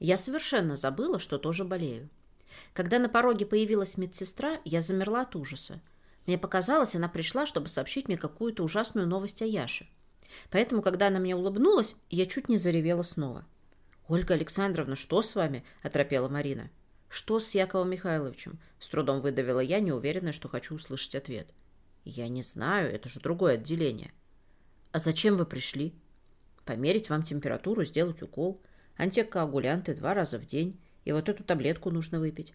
Я совершенно забыла, что тоже болею. Когда на пороге появилась медсестра, я замерла от ужаса. Мне показалось, она пришла, чтобы сообщить мне какую-то ужасную новость о Яше. Поэтому, когда она мне улыбнулась, я чуть не заревела снова. «Ольга Александровна, что с вами?» – оторопела Марина. «Что с Яковом Михайловичем?» – с трудом выдавила я, неуверенная, что хочу услышать ответ. «Я не знаю, это же другое отделение». «А зачем вы пришли?» «Померить вам температуру, сделать укол. Антикоагулянты два раза в день. И вот эту таблетку нужно выпить».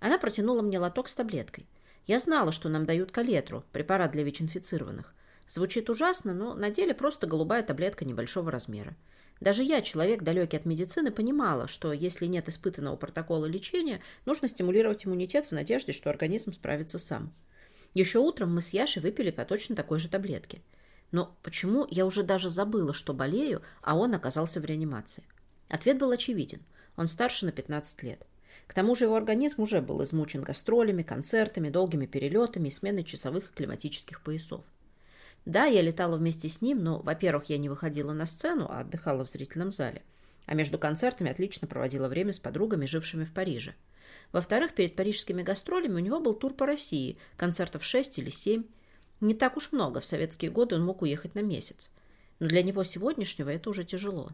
Она протянула мне лоток с таблеткой. Я знала, что нам дают калетру, препарат для ВИЧ-инфицированных. Звучит ужасно, но на деле просто голубая таблетка небольшого размера. Даже я, человек далекий от медицины, понимала, что если нет испытанного протокола лечения, нужно стимулировать иммунитет в надежде, что организм справится сам. Еще утром мы с Яшей выпили по точно такой же таблетке. Но почему я уже даже забыла, что болею, а он оказался в реанимации? Ответ был очевиден. Он старше на 15 лет. К тому же его организм уже был измучен гастролями, концертами, долгими перелетами и сменой часовых и климатических поясов. Да, я летала вместе с ним, но, во-первых, я не выходила на сцену, а отдыхала в зрительном зале. А между концертами отлично проводила время с подругами, жившими в Париже. Во-вторых, перед парижскими гастролями у него был тур по России, концертов 6 или 7. Не так уж много, в советские годы он мог уехать на месяц. Но для него сегодняшнего это уже тяжело.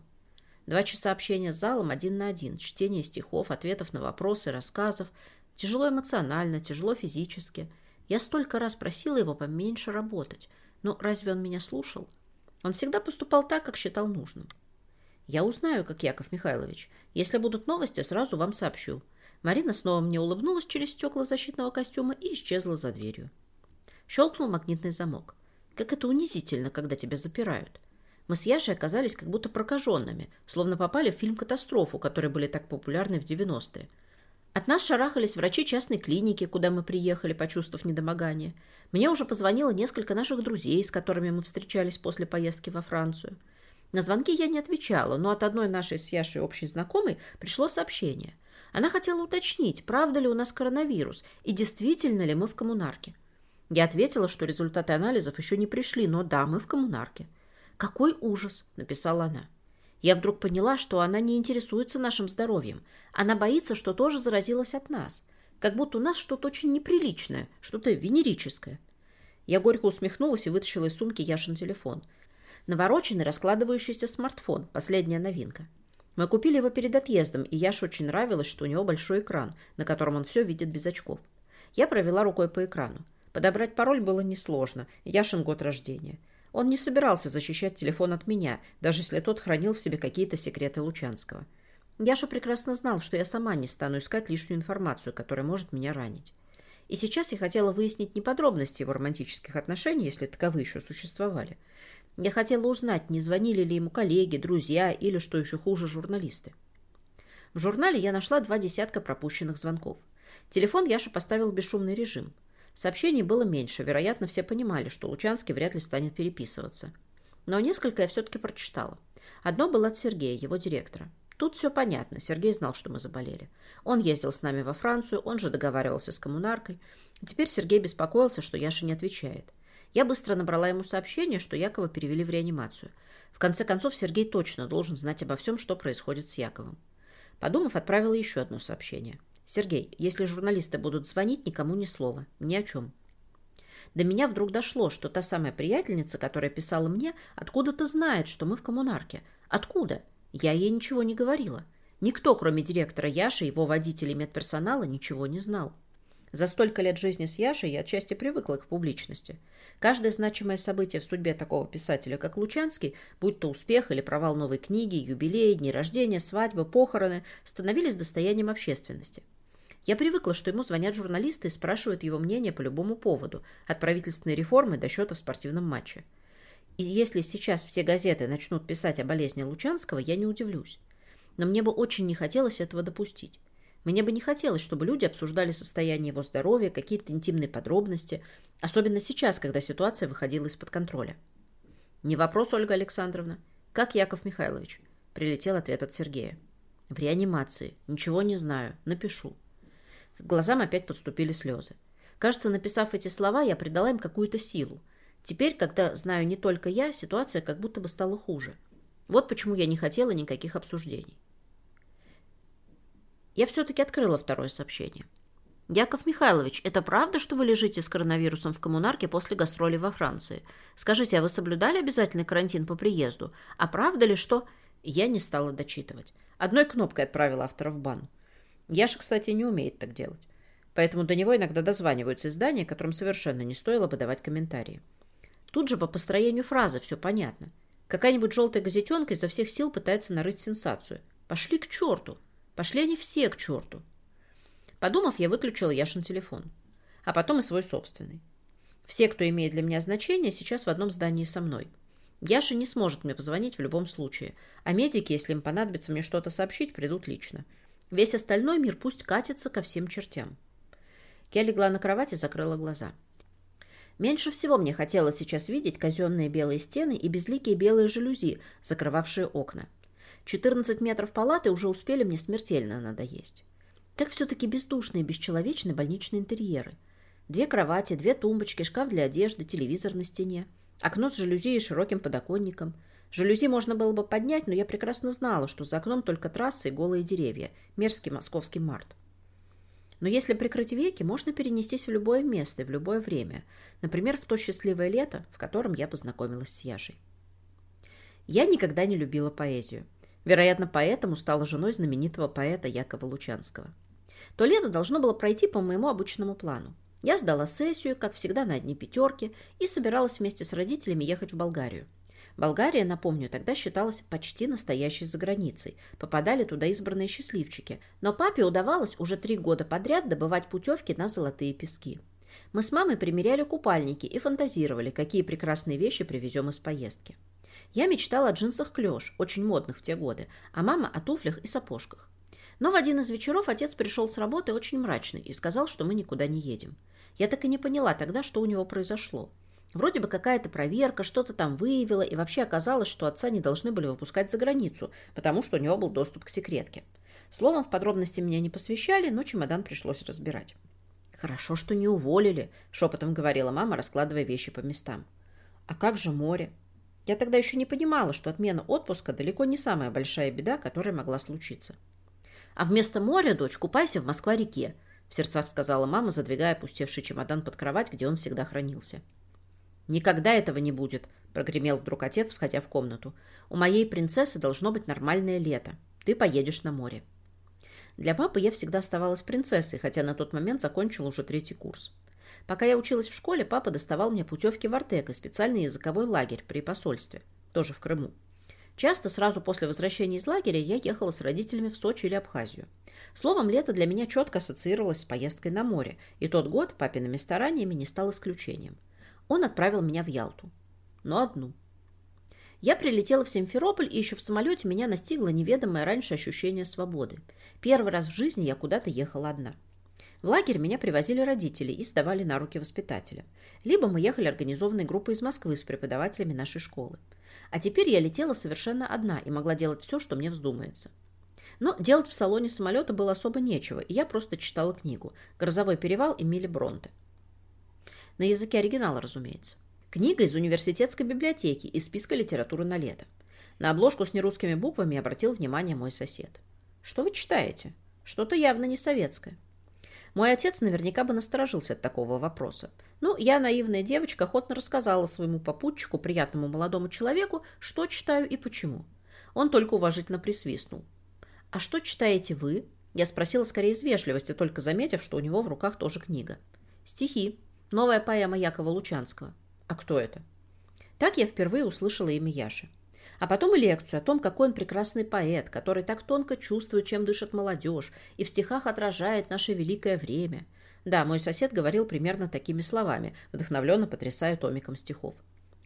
Два часа общения с залом один на один, чтение стихов, ответов на вопросы, рассказов. Тяжело эмоционально, тяжело физически. Я столько раз просила его поменьше работать. Но разве он меня слушал? Он всегда поступал так, как считал нужным. Я узнаю, как Яков Михайлович. Если будут новости, сразу вам сообщу. Марина снова мне улыбнулась через стекла защитного костюма и исчезла за дверью. Щелкнул магнитный замок. Как это унизительно, когда тебя запирают. Мы с Яшей оказались как будто прокаженными, словно попали в фильм «Катастрофу», которые были так популярны в 90-е. От нас шарахались врачи частной клиники, куда мы приехали, почувствовав недомогание. Мне уже позвонило несколько наших друзей, с которыми мы встречались после поездки во Францию. На звонки я не отвечала, но от одной нашей с Яшей общей знакомой пришло сообщение. Она хотела уточнить, правда ли у нас коронавирус и действительно ли мы в коммунарке. Я ответила, что результаты анализов еще не пришли, но да, мы в коммунарке. «Какой ужас!» – написала она. Я вдруг поняла, что она не интересуется нашим здоровьем. Она боится, что тоже заразилась от нас. Как будто у нас что-то очень неприличное, что-то венерическое. Я горько усмехнулась и вытащила из сумки Яшин телефон. Навороченный, раскладывающийся смартфон. Последняя новинка. Мы купили его перед отъездом, и Яше очень нравилось, что у него большой экран, на котором он все видит без очков. Я провела рукой по экрану. Подобрать пароль было несложно. Яшин год рождения. Он не собирался защищать телефон от меня, даже если тот хранил в себе какие-то секреты Лучанского. Яша прекрасно знал, что я сама не стану искать лишнюю информацию, которая может меня ранить. И сейчас я хотела выяснить не подробности его романтических отношений, если таковые еще существовали. Я хотела узнать, не звонили ли ему коллеги, друзья или, что еще хуже, журналисты. В журнале я нашла два десятка пропущенных звонков. Телефон Яша поставил в бесшумный режим – Сообщений было меньше, вероятно, все понимали, что Лучанский вряд ли станет переписываться. Но несколько я все-таки прочитала. Одно было от Сергея, его директора. Тут все понятно, Сергей знал, что мы заболели. Он ездил с нами во Францию, он же договаривался с коммунаркой. Теперь Сергей беспокоился, что Яша не отвечает. Я быстро набрала ему сообщение, что Якова перевели в реанимацию. В конце концов, Сергей точно должен знать обо всем, что происходит с Яковом. Подумав, отправила еще одно сообщение. Сергей, если журналисты будут звонить, никому ни слова. Ни о чем. До меня вдруг дошло, что та самая приятельница, которая писала мне, откуда-то знает, что мы в коммунарке. Откуда? Я ей ничего не говорила. Никто, кроме директора Яши, его водителей медперсонала, ничего не знал. За столько лет жизни с Яшей я отчасти привыкла к публичности. Каждое значимое событие в судьбе такого писателя, как Лучанский, будь то успех или провал новой книги, юбилей, дни рождения, свадьба, похороны, становились достоянием общественности. Я привыкла, что ему звонят журналисты и спрашивают его мнение по любому поводу, от правительственной реформы до счета в спортивном матче. И если сейчас все газеты начнут писать о болезни Лучанского, я не удивлюсь. Но мне бы очень не хотелось этого допустить. Мне бы не хотелось, чтобы люди обсуждали состояние его здоровья, какие-то интимные подробности, особенно сейчас, когда ситуация выходила из-под контроля. «Не вопрос, Ольга Александровна. Как Яков Михайлович?» Прилетел ответ от Сергея. «В реанимации. Ничего не знаю. Напишу». К глазам опять подступили слезы. Кажется, написав эти слова, я придала им какую-то силу. Теперь, когда знаю не только я, ситуация как будто бы стала хуже. Вот почему я не хотела никаких обсуждений. Я все-таки открыла второе сообщение. «Яков Михайлович, это правда, что вы лежите с коронавирусом в коммунарке после гастролей во Франции? Скажите, а вы соблюдали обязательный карантин по приезду? А правда ли, что...» Я не стала дочитывать. Одной кнопкой отправила автора в бан. Яша, кстати, не умеет так делать. Поэтому до него иногда дозваниваются издания, которым совершенно не стоило бы давать комментарии. Тут же по построению фразы все понятно. Какая-нибудь желтая газетенка изо всех сил пытается нарыть сенсацию. Пошли к черту. Пошли они все к черту. Подумав, я выключила Яшин телефон. А потом и свой собственный. Все, кто имеет для меня значение, сейчас в одном здании со мной. Яша не сможет мне позвонить в любом случае. А медики, если им понадобится мне что-то сообщить, придут лично. Весь остальной мир пусть катится ко всем чертям. Я легла на кровать и закрыла глаза. Меньше всего мне хотелось сейчас видеть казенные белые стены и безликие белые жалюзи, закрывавшие окна. 14 метров палаты уже успели мне смертельно надоесть. Как все-таки бездушные, бесчеловечные больничные интерьеры. Две кровати, две тумбочки, шкаф для одежды, телевизор на стене. Окно с жалюзи и широким подоконником. Жалюзи можно было бы поднять, но я прекрасно знала, что за окном только трассы и голые деревья. Мерзкий московский март. Но если прикрыть веки, можно перенестись в любое место и в любое время. Например, в то счастливое лето, в котором я познакомилась с Яшей. Я никогда не любила поэзию. Вероятно, поэтому стала женой знаменитого поэта Якова Лучанского. То лето должно было пройти по моему обычному плану. Я сдала сессию, как всегда, на одни пятерки и собиралась вместе с родителями ехать в Болгарию. Болгария, напомню, тогда считалась почти настоящей заграницей. Попадали туда избранные счастливчики. Но папе удавалось уже три года подряд добывать путевки на золотые пески. Мы с мамой примеряли купальники и фантазировали, какие прекрасные вещи привезем из поездки. Я мечтала о джинсах клеш, очень модных в те годы, а мама о туфлях и сапожках. Но в один из вечеров отец пришел с работы очень мрачный и сказал, что мы никуда не едем. Я так и не поняла тогда, что у него произошло. Вроде бы какая-то проверка, что-то там выявила, и вообще оказалось, что отца не должны были выпускать за границу, потому что у него был доступ к секретке. Словом, в подробности меня не посвящали, но чемодан пришлось разбирать. «Хорошо, что не уволили», — шепотом говорила мама, раскладывая вещи по местам. «А как же море?» Я тогда еще не понимала, что отмена отпуска далеко не самая большая беда, которая могла случиться. А вместо моря, дочь, купайся в Москва-реке, в сердцах сказала мама, задвигая опустевший чемодан под кровать, где он всегда хранился. «Никогда этого не будет», — прогремел вдруг отец, входя в комнату. «У моей принцессы должно быть нормальное лето. Ты поедешь на море». Для папы я всегда оставалась принцессой, хотя на тот момент закончила уже третий курс. Пока я училась в школе, папа доставал мне путевки в Артек и специальный языковой лагерь при посольстве, тоже в Крыму. Часто сразу после возвращения из лагеря я ехала с родителями в Сочи или Абхазию. Словом, лето для меня четко ассоциировалось с поездкой на море, и тот год папиными стараниями не стал исключением. Он отправил меня в Ялту. Но одну. Я прилетела в Симферополь, и еще в самолете меня настигло неведомое раньше ощущение свободы. Первый раз в жизни я куда-то ехала одна. В лагерь меня привозили родители и сдавали на руки воспитателя. Либо мы ехали организованной группой из Москвы с преподавателями нашей школы. А теперь я летела совершенно одна и могла делать все, что мне вздумается. Но делать в салоне самолета было особо нечего, и я просто читала книгу «Грозовой перевал» Эмили Бронте. На языке оригинала, разумеется. Книга из университетской библиотеки из списка литературы на лето. На обложку с нерусскими буквами обратил внимание мой сосед. «Что вы читаете? Что-то явно не советское». Мой отец наверняка бы насторожился от такого вопроса. Ну, я, наивная девочка, охотно рассказала своему попутчику, приятному молодому человеку, что читаю и почему. Он только уважительно присвистнул. «А что читаете вы?» Я спросила скорее из вежливости, только заметив, что у него в руках тоже книга. «Стихи. Новая поэма Якова Лучанского». «А кто это?» Так я впервые услышала имя Яши. А потом и лекцию о том, какой он прекрасный поэт, который так тонко чувствует, чем дышит молодежь, и в стихах отражает наше великое время. Да, мой сосед говорил примерно такими словами, вдохновленно потрясая томиком стихов.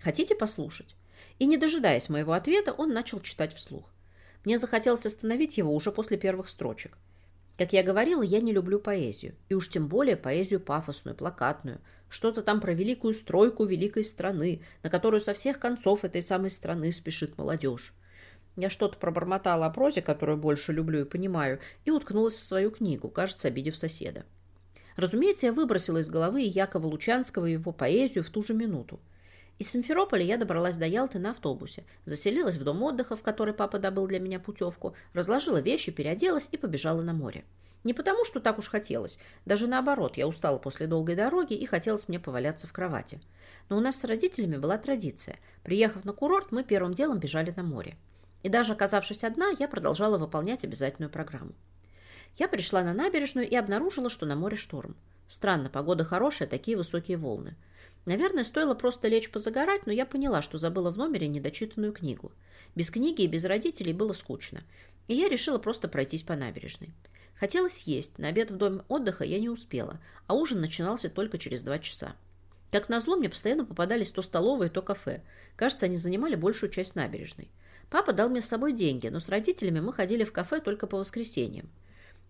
Хотите послушать? И, не дожидаясь моего ответа, он начал читать вслух. Мне захотелось остановить его уже после первых строчек. Как я говорила, я не люблю поэзию, и уж тем более поэзию пафосную, плакатную, что-то там про великую стройку великой страны, на которую со всех концов этой самой страны спешит молодежь. Я что-то пробормотала о прозе, которую больше люблю и понимаю, и уткнулась в свою книгу, кажется, обидев соседа. Разумеется, я выбросила из головы Якова Лучанского и его поэзию в ту же минуту. Из Симферополя я добралась до Ялты на автобусе, заселилась в дом отдыха, в который папа добыл для меня путевку, разложила вещи, переоделась и побежала на море. Не потому, что так уж хотелось. Даже наоборот, я устала после долгой дороги и хотелось мне поваляться в кровати. Но у нас с родителями была традиция. Приехав на курорт, мы первым делом бежали на море. И даже оказавшись одна, я продолжала выполнять обязательную программу. Я пришла на набережную и обнаружила, что на море шторм. Странно, погода хорошая, такие высокие волны. Наверное, стоило просто лечь позагорать, но я поняла, что забыла в номере недочитанную книгу. Без книги и без родителей было скучно. И я решила просто пройтись по набережной. Хотелось есть, на обед в доме отдыха я не успела, а ужин начинался только через два часа. Как назло, мне постоянно попадались то столовые, то кафе. Кажется, они занимали большую часть набережной. Папа дал мне с собой деньги, но с родителями мы ходили в кафе только по воскресеньям.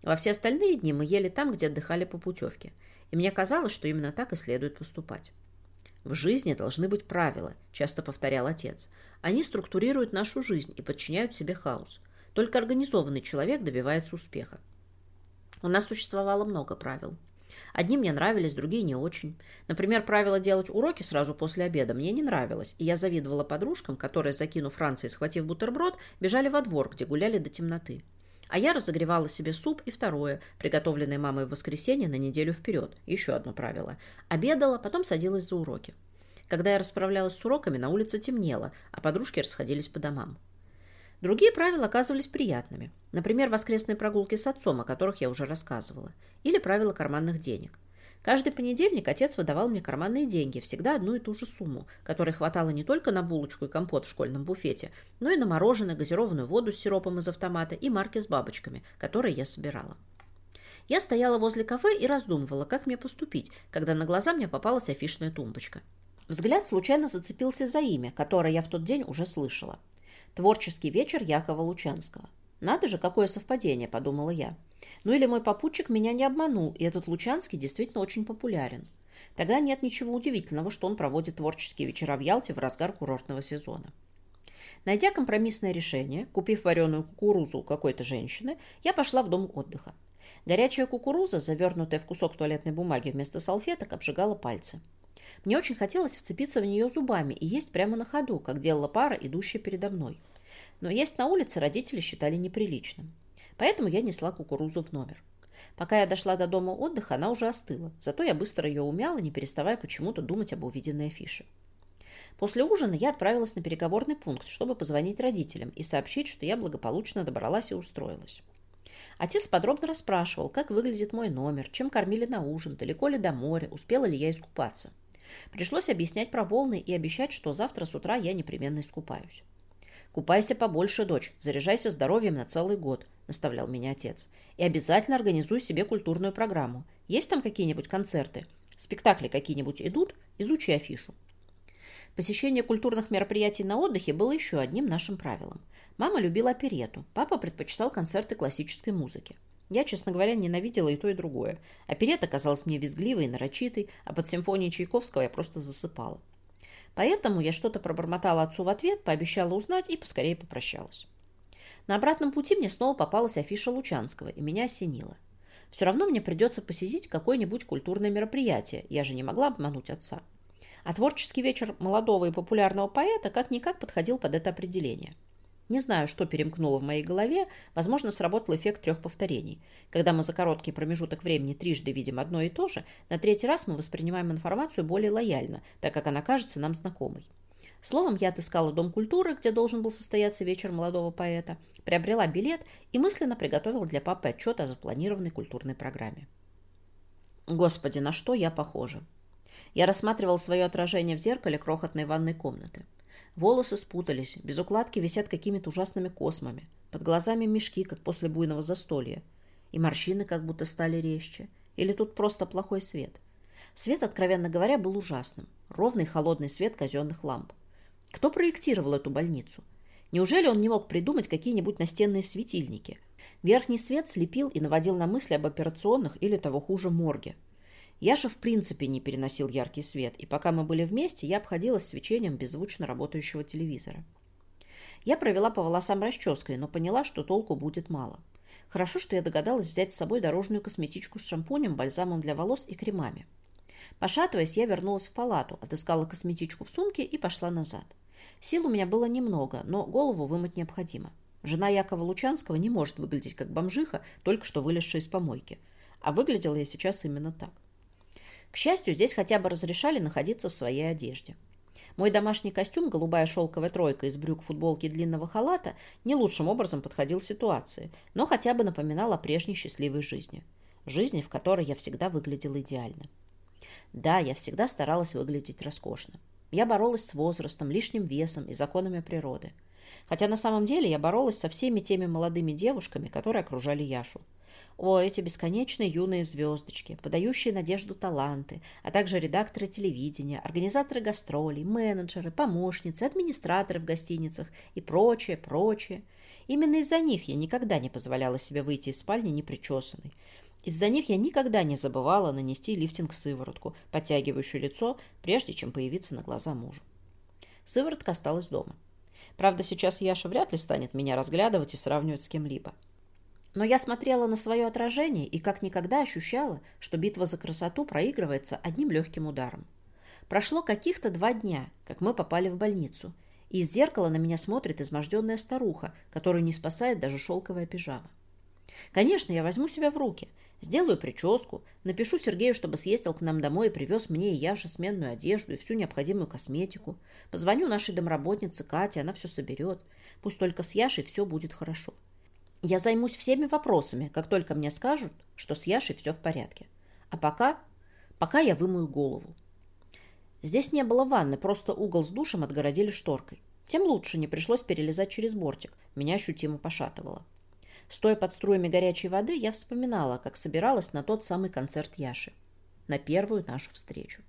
Во все остальные дни мы ели там, где отдыхали по путевке. И мне казалось, что именно так и следует поступать. «В жизни должны быть правила», – часто повторял отец. «Они структурируют нашу жизнь и подчиняют себе хаос. Только организованный человек добивается успеха». У нас существовало много правил. Одни мне нравились, другие не очень. Например, правило делать уроки сразу после обеда мне не нравилось, и я завидовала подружкам, которые, закинув ранцы и схватив бутерброд, бежали во двор, где гуляли до темноты. А я разогревала себе суп и второе, приготовленное мамой в воскресенье на неделю вперед. Еще одно правило. Обедала, потом садилась за уроки. Когда я расправлялась с уроками, на улице темнело, а подружки расходились по домам. Другие правила оказывались приятными. Например, воскресные прогулки с отцом, о которых я уже рассказывала. Или правила карманных денег. Каждый понедельник отец выдавал мне карманные деньги, всегда одну и ту же сумму, которой хватало не только на булочку и компот в школьном буфете, но и на мороженое, газированную воду с сиропом из автомата и марки с бабочками, которые я собирала. Я стояла возле кафе и раздумывала, как мне поступить, когда на глаза мне попалась афишная тумбочка. Взгляд случайно зацепился за имя, которое я в тот день уже слышала. Творческий вечер Якова Лучанского. Надо же, какое совпадение, подумала я. Ну или мой попутчик меня не обманул, и этот Лучанский действительно очень популярен. Тогда нет ничего удивительного, что он проводит творческие вечера в Ялте в разгар курортного сезона. Найдя компромиссное решение, купив вареную кукурузу у какой-то женщины, я пошла в дом отдыха. Горячая кукуруза, завернутая в кусок туалетной бумаги вместо салфеток, обжигала пальцы. Мне очень хотелось вцепиться в нее зубами и есть прямо на ходу, как делала пара, идущая передо мной. Но есть на улице родители считали неприличным. Поэтому я несла кукурузу в номер. Пока я дошла до дома отдыха, она уже остыла. Зато я быстро ее умяла, не переставая почему-то думать об увиденной афише. После ужина я отправилась на переговорный пункт, чтобы позвонить родителям и сообщить, что я благополучно добралась и устроилась. Отец подробно расспрашивал, как выглядит мой номер, чем кормили на ужин, далеко ли до моря, успела ли я искупаться. Пришлось объяснять про волны и обещать, что завтра с утра я непременно искупаюсь. «Купайся побольше, дочь, заряжайся здоровьем на целый год», – наставлял меня отец. «И обязательно организуй себе культурную программу. Есть там какие-нибудь концерты? Спектакли какие-нибудь идут? Изучи афишу». Посещение культурных мероприятий на отдыхе было еще одним нашим правилом. Мама любила оперету, папа предпочитал концерты классической музыки. Я, честно говоря, ненавидела и то, и другое. Оперета казалась мне визгливой и нарочитой, а под симфонией Чайковского я просто засыпала. Поэтому я что-то пробормотала отцу в ответ, пообещала узнать и поскорее попрощалась. На обратном пути мне снова попалась афиша Лучанского, и меня осенило. Все равно мне придется посетить какое-нибудь культурное мероприятие, я же не могла обмануть отца. А творческий вечер молодого и популярного поэта как-никак подходил под это определение – не знаю, что перемкнуло в моей голове, возможно, сработал эффект трех повторений. Когда мы за короткий промежуток времени трижды видим одно и то же, на третий раз мы воспринимаем информацию более лояльно, так как она кажется нам знакомой. Словом, я отыскала Дом культуры, где должен был состояться вечер молодого поэта, приобрела билет и мысленно приготовила для папы отчет о запланированной культурной программе. Господи, на что я похожа? Я рассматривала свое отражение в зеркале крохотной ванной комнаты. Волосы спутались, без укладки висят какими-то ужасными космами. Под глазами мешки, как после буйного застолья. И морщины как будто стали резче. Или тут просто плохой свет. Свет, откровенно говоря, был ужасным. Ровный холодный свет казенных ламп. Кто проектировал эту больницу? Неужели он не мог придумать какие-нибудь настенные светильники? Верхний свет слепил и наводил на мысли об операционных или того хуже морге. Яша в принципе не переносил яркий свет, и пока мы были вместе, я обходилась свечением беззвучно работающего телевизора. Я провела по волосам расческой, но поняла, что толку будет мало. Хорошо, что я догадалась взять с собой дорожную косметичку с шампунем, бальзамом для волос и кремами. Пошатываясь, я вернулась в палату, отыскала косметичку в сумке и пошла назад. Сил у меня было немного, но голову вымыть необходимо. Жена Якова Лучанского не может выглядеть как бомжиха, только что вылезшая из помойки. А выглядела я сейчас именно так. К счастью, здесь хотя бы разрешали находиться в своей одежде. Мой домашний костюм, голубая шелковая тройка из брюк, футболки и длинного халата, не лучшим образом подходил ситуации, но хотя бы напоминал о прежней счастливой жизни. Жизни, в которой я всегда выглядела идеально. Да, я всегда старалась выглядеть роскошно. Я боролась с возрастом, лишним весом и законами природы. Хотя на самом деле я боролась со всеми теми молодыми девушками, которые окружали Яшу. О, эти бесконечные юные звездочки, подающие надежду таланты, а также редакторы телевидения, организаторы гастролей, менеджеры, помощницы, администраторы в гостиницах и прочее, прочее. Именно из-за них я никогда не позволяла себе выйти из спальни непричесанной. Из-за них я никогда не забывала нанести лифтинг-сыворотку, подтягивающую лицо, прежде чем появиться на глаза мужу. Сыворотка осталась дома. Правда, сейчас Яша вряд ли станет меня разглядывать и сравнивать с кем-либо. Но я смотрела на свое отражение и как никогда ощущала, что битва за красоту проигрывается одним легким ударом. Прошло каких-то два дня, как мы попали в больницу, и из зеркала на меня смотрит изможденная старуха, которую не спасает даже шелковая пижама. Конечно, я возьму себя в руки, сделаю прическу, напишу Сергею, чтобы съездил к нам домой и привез мне и Яше сменную одежду и всю необходимую косметику. Позвоню нашей домработнице Кате, она все соберет. Пусть только с Яшей все будет хорошо. Я займусь всеми вопросами, как только мне скажут, что с Яшей все в порядке. А пока... пока я вымою голову. Здесь не было ванны, просто угол с душем отгородили шторкой. Тем лучше, не пришлось перелезать через бортик. Меня ощутимо пошатывало. Стоя под струями горячей воды, я вспоминала, как собиралась на тот самый концерт Яши. На первую нашу встречу.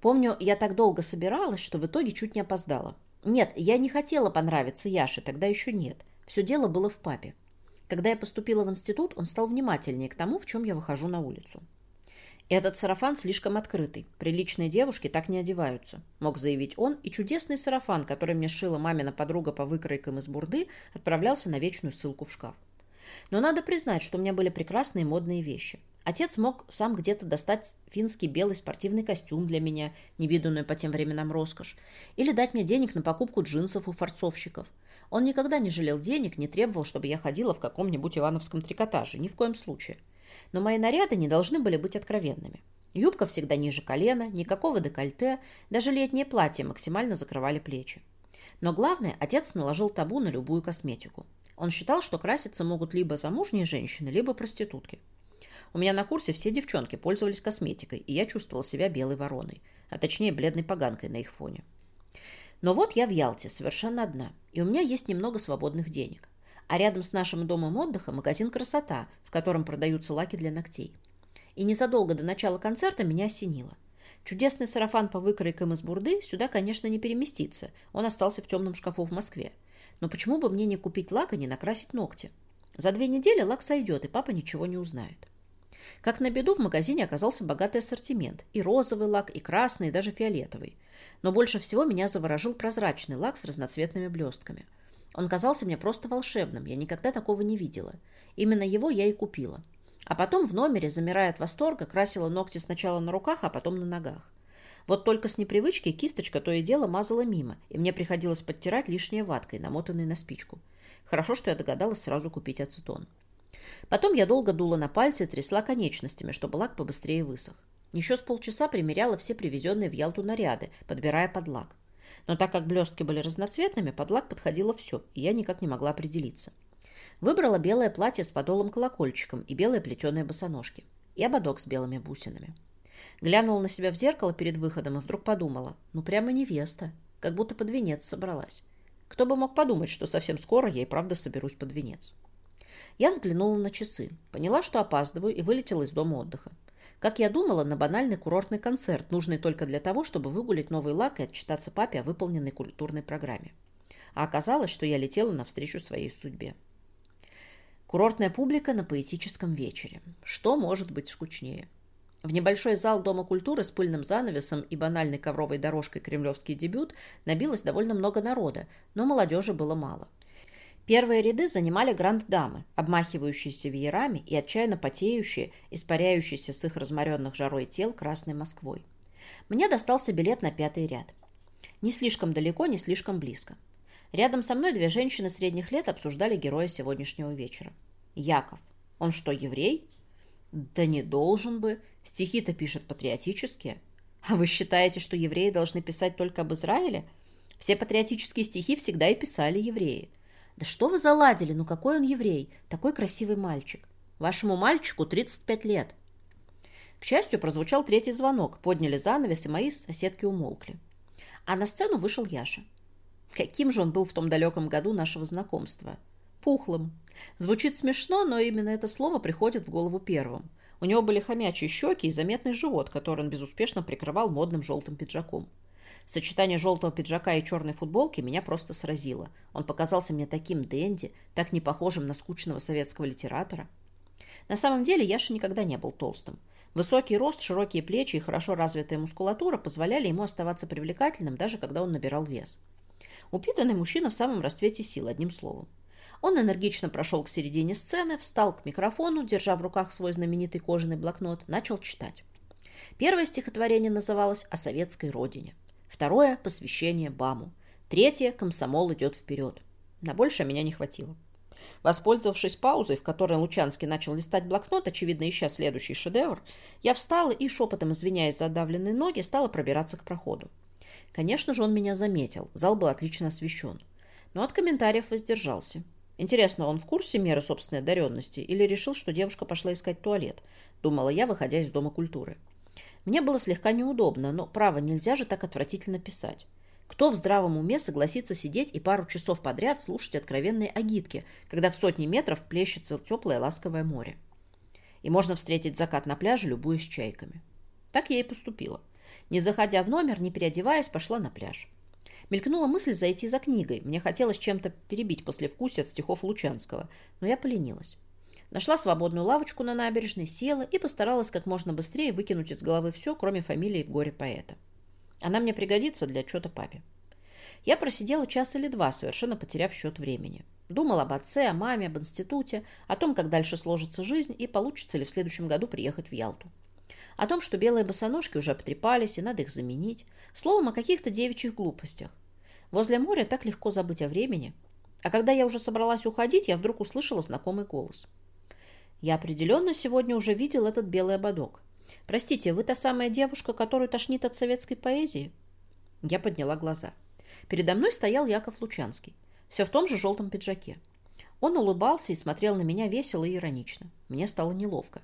Помню, я так долго собиралась, что в итоге чуть не опоздала. Нет, я не хотела понравиться Яше, тогда еще нет. Все дело было в папе. Когда я поступила в институт, он стал внимательнее к тому, в чем я выхожу на улицу. «Этот сарафан слишком открытый. Приличные девушки так не одеваются», – мог заявить он, и чудесный сарафан, который мне шила мамина подруга по выкройкам из бурды, отправлялся на вечную ссылку в шкаф. Но надо признать, что у меня были прекрасные модные вещи. Отец мог сам где-то достать финский белый спортивный костюм для меня, невиданную по тем временам роскошь, или дать мне денег на покупку джинсов у форцовщиков – он никогда не жалел денег, не требовал, чтобы я ходила в каком-нибудь ивановском трикотаже, ни в коем случае. Но мои наряды не должны были быть откровенными. Юбка всегда ниже колена, никакого декольте, даже летнее платье максимально закрывали плечи. Но главное, отец наложил табу на любую косметику. Он считал, что краситься могут либо замужние женщины, либо проститутки. У меня на курсе все девчонки пользовались косметикой, и я чувствовал себя белой вороной, а точнее бледной поганкой на их фоне. Но вот я в Ялте, совершенно одна, и у меня есть немного свободных денег. А рядом с нашим домом отдыха магазин «Красота», в котором продаются лаки для ногтей. И незадолго до начала концерта меня осенило. Чудесный сарафан по выкройкам из Бурды сюда, конечно, не переместится. Он остался в темном шкафу в Москве. Но почему бы мне не купить лак и не накрасить ногти? За две недели лак сойдет, и папа ничего не узнает. Как на беду в магазине оказался богатый ассортимент. И розовый лак, и красный, и даже фиолетовый. Но больше всего меня заворожил прозрачный лак с разноцветными блестками. Он казался мне просто волшебным, я никогда такого не видела. Именно его я и купила. А потом в номере, замирая от восторга, красила ногти сначала на руках, а потом на ногах. Вот только с непривычки кисточка то и дело мазала мимо, и мне приходилось подтирать лишней ваткой, намотанной на спичку. Хорошо, что я догадалась сразу купить ацетон. Потом я долго дула на пальцы и трясла конечностями, чтобы лак побыстрее высох. Еще с полчаса примеряла все привезенные в Ялту наряды, подбирая подлак. Но так как блестки были разноцветными, подлак подходило все, и я никак не могла определиться. Выбрала белое платье с подолом-колокольчиком и белые плетеные босоножки. И ободок с белыми бусинами. Глянула на себя в зеркало перед выходом и вдруг подумала, ну прямо невеста, как будто под венец собралась. Кто бы мог подумать, что совсем скоро я и правда соберусь под венец. Я взглянула на часы, поняла, что опаздываю и вылетела из дома отдыха. Как я думала, на банальный курортный концерт, нужный только для того, чтобы выгулить новый лак и отчитаться папе о выполненной культурной программе. А оказалось, что я летела навстречу своей судьбе. Курортная публика на поэтическом вечере. Что может быть скучнее? В небольшой зал Дома культуры с пыльным занавесом и банальной ковровой дорожкой «Кремлевский дебют» набилось довольно много народа, но молодежи было мало. Первые ряды занимали гранд-дамы, обмахивающиеся веерами и отчаянно потеющие, испаряющиеся с их разморенных жарой тел Красной Москвой. Мне достался билет на пятый ряд. Не слишком далеко, не слишком близко. Рядом со мной две женщины средних лет обсуждали героя сегодняшнего вечера. Яков. Он что, еврей? Да не должен бы. Стихи-то пишет патриотические. А вы считаете, что евреи должны писать только об Израиле? Все патриотические стихи всегда и писали евреи. Да что вы заладили? Ну какой он еврей? Такой красивый мальчик. Вашему мальчику 35 лет. К счастью, прозвучал третий звонок. Подняли занавес, и мои соседки умолкли. А на сцену вышел Яша. Каким же он был в том далеком году нашего знакомства? Пухлым. Звучит смешно, но именно это слово приходит в голову первым. У него были хомячьи щеки и заметный живот, который он безуспешно прикрывал модным желтым пиджаком. Сочетание желтого пиджака и черной футболки меня просто сразило. Он показался мне таким денди, так не похожим на скучного советского литератора. На самом деле Яша никогда не был толстым. Высокий рост, широкие плечи и хорошо развитая мускулатура позволяли ему оставаться привлекательным, даже когда он набирал вес. Упитанный мужчина в самом расцвете сил, одним словом. Он энергично прошел к середине сцены, встал к микрофону, держа в руках свой знаменитый кожаный блокнот, начал читать. Первое стихотворение называлось «О советской родине». Второе – посвящение БАМу. Третье – комсомол идет вперед. На большее меня не хватило. Воспользовавшись паузой, в которой Лучанский начал листать блокнот, очевидно, ища следующий шедевр, я встала и, шепотом извиняясь за давленные ноги, стала пробираться к проходу. Конечно же, он меня заметил. Зал был отлично освещен. Но от комментариев воздержался. Интересно, он в курсе меры собственной одаренности или решил, что девушка пошла искать туалет? Думала я, выходя из Дома культуры. Мне было слегка неудобно, но, право, нельзя же так отвратительно писать. Кто в здравом уме согласится сидеть и пару часов подряд слушать откровенные агитки, когда в сотни метров плещется теплое ласковое море? И можно встретить закат на пляже, любуясь чайками. Так я и поступила. Не заходя в номер, не переодеваясь, пошла на пляж. Мелькнула мысль зайти за книгой. Мне хотелось чем-то перебить после вкуса от стихов Лучанского, но я поленилась. Нашла свободную лавочку на набережной, села и постаралась как можно быстрее выкинуть из головы все, кроме фамилии горе-поэта. Она мне пригодится для отчета папе. Я просидела час или два, совершенно потеряв счет времени. Думала об отце, о маме, об институте, о том, как дальше сложится жизнь и получится ли в следующем году приехать в Ялту о том, что белые босоножки уже обтрепались и надо их заменить, словом, о каких-то девичьих глупостях. Возле моря так легко забыть о времени. А когда я уже собралась уходить, я вдруг услышала знакомый голос. Я определенно сегодня уже видел этот белый ободок. Простите, вы та самая девушка, которую тошнит от советской поэзии? Я подняла глаза. Передо мной стоял Яков Лучанский, все в том же желтом пиджаке. Он улыбался и смотрел на меня весело и иронично. Мне стало неловко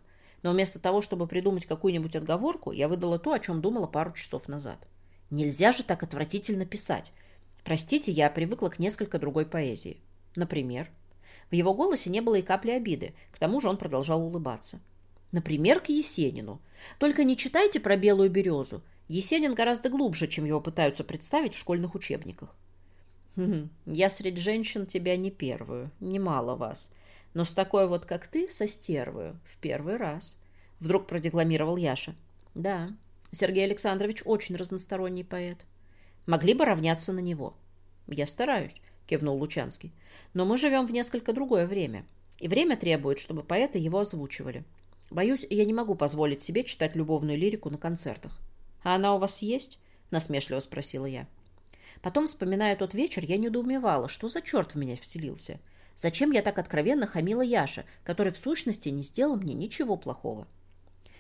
но вместо того, чтобы придумать какую-нибудь отговорку, я выдала то, о чем думала пару часов назад. Нельзя же так отвратительно писать. Простите, я привыкла к несколько другой поэзии. Например? В его голосе не было и капли обиды, к тому же он продолжал улыбаться. Например, к Есенину. Только не читайте про белую березу. Есенин гораздо глубже, чем его пытаются представить в школьных учебниках. «Хм, «Я среди женщин тебя не первую, немало вас. Но с такой вот, как ты, со стервою, в первый раз. Вдруг продекламировал Яша. Да, Сергей Александрович очень разносторонний поэт. Могли бы равняться на него. Я стараюсь, кивнул Лучанский. Но мы живем в несколько другое время. И время требует, чтобы поэты его озвучивали. Боюсь, я не могу позволить себе читать любовную лирику на концертах. А она у вас есть? Насмешливо спросила я. Потом, вспоминая тот вечер, я недоумевала, что за черт в меня вселился. Зачем я так откровенно хамила Яше, который в сущности не сделал мне ничего плохого?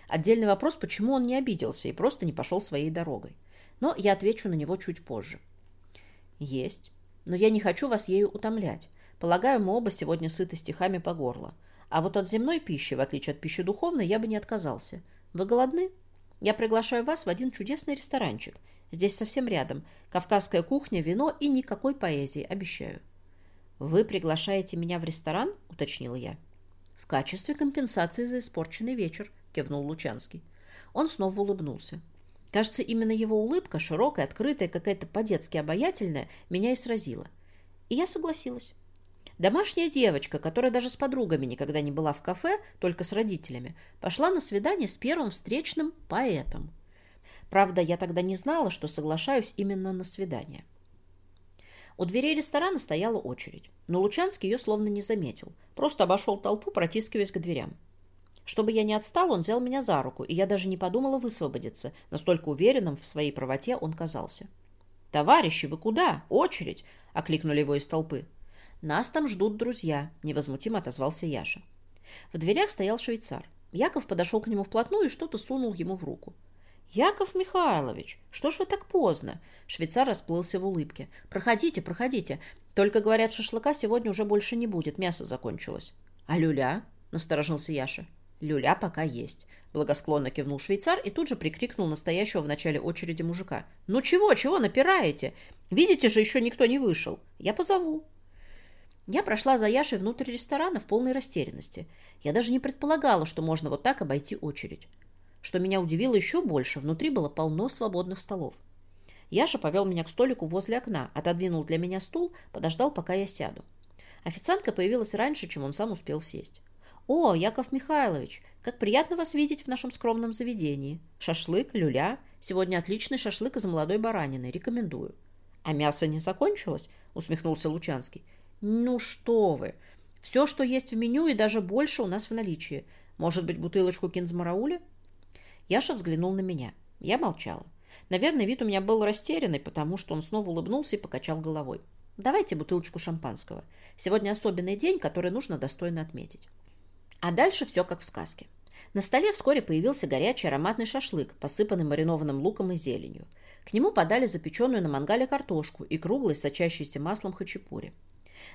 Отдельный вопрос, почему он не обиделся и просто не пошел своей дорогой. Но я отвечу на него чуть позже. Есть. Но я не хочу вас ею утомлять. Полагаю, мы оба сегодня сыты стихами по горло. А вот от земной пищи, в отличие от пищи духовной, я бы не отказался. Вы голодны? Я приглашаю вас в один чудесный ресторанчик. Здесь совсем рядом. Кавказская кухня, вино и никакой поэзии, обещаю. «Вы приглашаете меня в ресторан?» – уточнила я. «В качестве компенсации за испорченный вечер», – кивнул Лучанский. Он снова улыбнулся. Кажется, именно его улыбка, широкая, открытая, какая-то по-детски обаятельная, меня и сразила. И я согласилась. Домашняя девочка, которая даже с подругами никогда не была в кафе, только с родителями, пошла на свидание с первым встречным поэтом. Правда, я тогда не знала, что соглашаюсь именно на свидание. У дверей ресторана стояла очередь, но Лучанский ее словно не заметил, просто обошел толпу, протискиваясь к дверям. Чтобы я не отстал, он взял меня за руку, и я даже не подумала высвободиться, настолько уверенным в своей правоте он казался. «Товарищи, вы куда? Очередь!» — окликнули его из толпы. «Нас там ждут друзья», — невозмутимо отозвался Яша. В дверях стоял швейцар. Яков подошел к нему вплотную и что-то сунул ему в руку. «Яков Михайлович, что ж вы так поздно?» Швейцар расплылся в улыбке. «Проходите, проходите. Только, говорят, шашлыка сегодня уже больше не будет, мясо закончилось». «А люля?» — насторожился Яша. «Люля пока есть», — благосклонно кивнул швейцар и тут же прикрикнул настоящего в начале очереди мужика. «Ну чего, чего напираете? Видите же, еще никто не вышел. Я позову». Я прошла за Яшей внутрь ресторана в полной растерянности. Я даже не предполагала, что можно вот так обойти очередь. Что меня удивило еще больше, внутри было полно свободных столов. Яша повел меня к столику возле окна, отодвинул для меня стул, подождал, пока я сяду. Официантка появилась раньше, чем он сам успел сесть. «О, Яков Михайлович, как приятно вас видеть в нашем скромном заведении. Шашлык, люля. Сегодня отличный шашлык из молодой баранины. Рекомендую». «А мясо не закончилось?» — усмехнулся Лучанский. «Ну что вы! Все, что есть в меню, и даже больше у нас в наличии. Может быть, бутылочку кинзмарауля?» Яша взглянул на меня. Я молчала. Наверное, вид у меня был растерянный, потому что он снова улыбнулся и покачал головой. «Давайте бутылочку шампанского. Сегодня особенный день, который нужно достойно отметить». А дальше все как в сказке. На столе вскоре появился горячий ароматный шашлык, посыпанный маринованным луком и зеленью. К нему подали запеченную на мангале картошку и круглый, сочащийся маслом хачапури.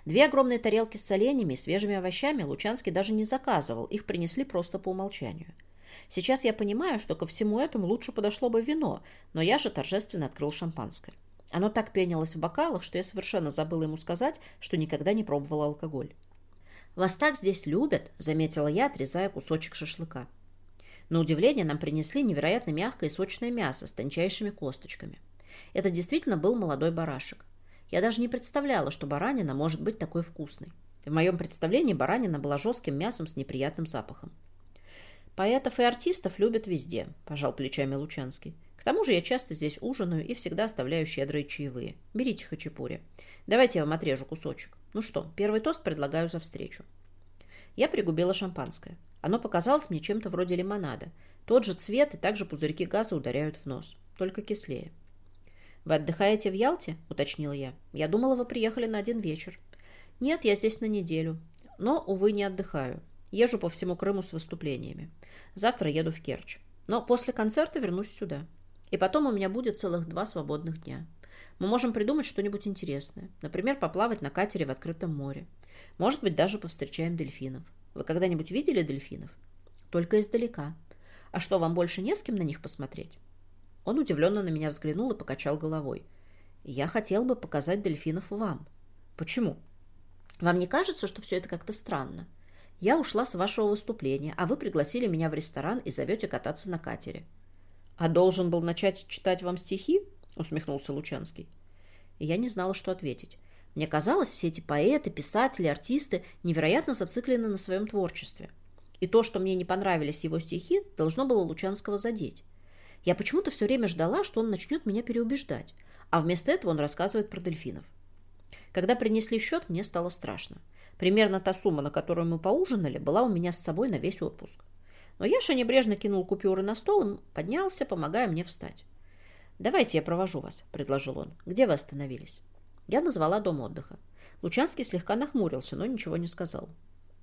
Две огромные тарелки с соленьями и свежими овощами Лучанский даже не заказывал, их принесли просто по умолчанию. Сейчас я понимаю, что ко всему этому лучше подошло бы вино, но я же торжественно открыл шампанское. Оно так пенилось в бокалах, что я совершенно забыла ему сказать, что никогда не пробовала алкоголь. «Вас так здесь любят», — заметила я, отрезая кусочек шашлыка. На удивление нам принесли невероятно мягкое и сочное мясо с тончайшими косточками. Это действительно был молодой барашек. Я даже не представляла, что баранина может быть такой вкусной. В моем представлении баранина была жестким мясом с неприятным запахом. «Поэтов и артистов любят везде», – пожал плечами Лучанский. «К тому же я часто здесь ужинаю и всегда оставляю щедрые чаевые. Берите хачапури. Давайте я вам отрежу кусочек». Ну что, первый тост предлагаю за встречу. Я пригубила шампанское. Оно показалось мне чем-то вроде лимонада. Тот же цвет и также пузырьки газа ударяют в нос, только кислее. «Вы отдыхаете в Ялте?» – уточнила я. «Я думала, вы приехали на один вечер». «Нет, я здесь на неделю. Но, увы, не отдыхаю. Езжу по всему Крыму с выступлениями. Завтра еду в Керчь. Но после концерта вернусь сюда. И потом у меня будет целых два свободных дня. Мы можем придумать что-нибудь интересное. Например, поплавать на катере в открытом море. Может быть, даже повстречаем дельфинов. Вы когда-нибудь видели дельфинов? Только издалека. А что, вам больше не с кем на них посмотреть? Он удивленно на меня взглянул и покачал головой. Я хотел бы показать дельфинов вам. Почему? Вам не кажется, что все это как-то странно? Я ушла с вашего выступления, а вы пригласили меня в ресторан и зовете кататься на катере. А должен был начать читать вам стихи? — усмехнулся Лучанский. И я не знала, что ответить. Мне казалось, все эти поэты, писатели, артисты невероятно зациклены на своем творчестве. И то, что мне не понравились его стихи, должно было Лучанского задеть. Я почему-то все время ждала, что он начнет меня переубеждать, а вместо этого он рассказывает про дельфинов. Когда принесли счет, мне стало страшно. Примерно та сумма, на которую мы поужинали, была у меня с собой на весь отпуск. Но Яша небрежно кинул купюры на стол и поднялся, помогая мне встать. «Давайте я провожу вас», — предложил он. «Где вы остановились?» Я назвала дом отдыха. Лучанский слегка нахмурился, но ничего не сказал.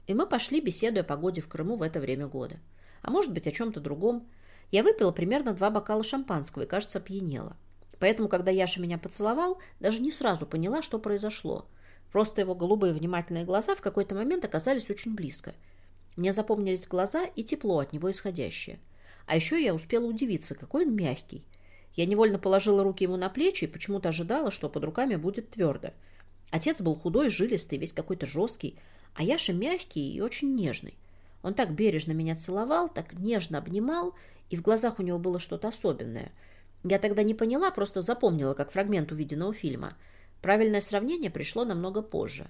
И мы пошли, беседуя о погоде в Крыму в это время года. А может быть, о чем-то другом. Я выпила примерно два бокала шампанского и, кажется, опьянела. Поэтому, когда Яша меня поцеловал, даже не сразу поняла, что произошло. Просто его голубые внимательные глаза в какой-то момент оказались очень близко. Мне запомнились глаза и тепло от него исходящее. А еще я успела удивиться, какой он мягкий. Я невольно положила руки ему на плечи и почему-то ожидала, что под руками будет твердо. Отец был худой, жилистый, весь какой-то жесткий, а Яша мягкий и очень нежный. Он так бережно меня целовал, так нежно обнимал, и в глазах у него было что-то особенное. Я тогда не поняла, просто запомнила, как фрагмент увиденного фильма. Правильное сравнение пришло намного позже.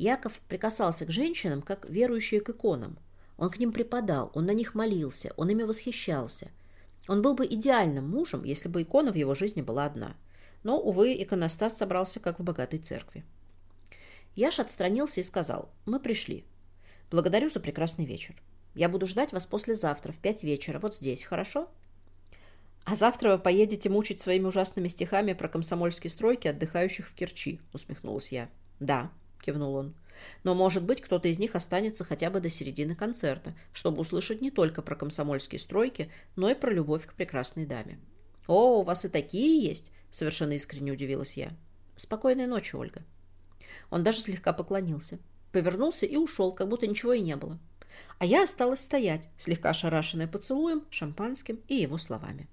Яков прикасался к женщинам, как верующие к иконам. Он к ним преподал, он на них молился, он ими восхищался – он был бы идеальным мужем, если бы икона в его жизни была одна. Но, увы, иконостас собрался, как в богатой церкви. Яш отстранился и сказал, «Мы пришли. Благодарю за прекрасный вечер. Я буду ждать вас послезавтра в пять вечера, вот здесь, хорошо?» «А завтра вы поедете мучить своими ужасными стихами про комсомольские стройки, отдыхающих в Керчи», — усмехнулась я. «Да», — кивнул он. «Но, может быть, кто-то из них останется хотя бы до середины концерта, чтобы услышать не только про комсомольские стройки, но и про любовь к прекрасной даме». «О, у вас и такие есть?» — совершенно искренне удивилась я. «Спокойной ночи, Ольга». Он даже слегка поклонился. Повернулся и ушел, как будто ничего и не было. А я осталась стоять, слегка ошарашенная поцелуем, шампанским и его словами.